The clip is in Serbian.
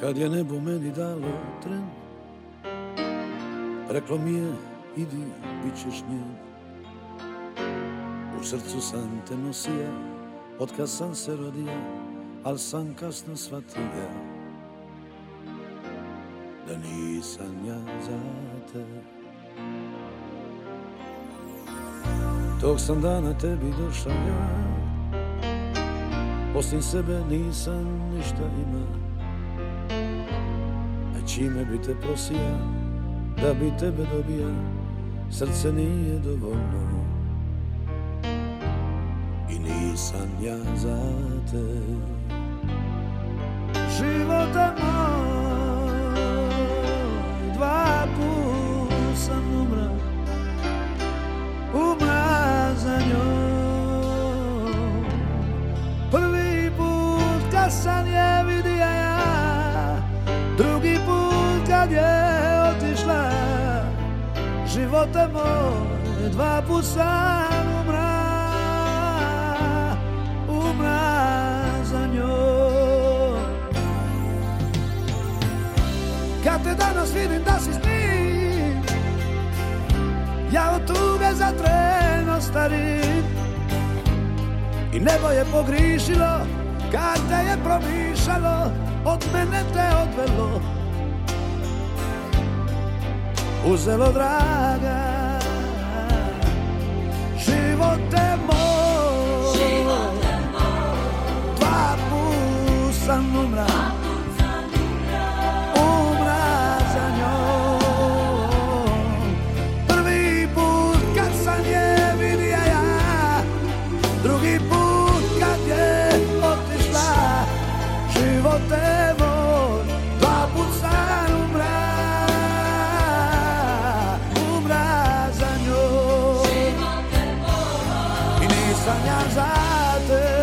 Kad je nebo meni dalo tren Reklo mi je idi bit ćeš njen. U srcu sam te nosija Od kad sam se rodio Al sam kasno shvatio Da nisam ja za te. Tog sam dana tebi došao ja Osim sebe nisam ništa imao Čime bi te prosija da bi tebe dobija Srce nije dovoljno. I nisam ja za te. Života moj Živote moj Dva put sam umra Umra za njom Kad te danas vidim da si s njim Ja od tuge za tren ostarim. I nebo je pogrišilo Kad te je promišalo Od mene te odvelo Uzelo draga Živote moj. Živote moj. Dva put sam umra меня за ты.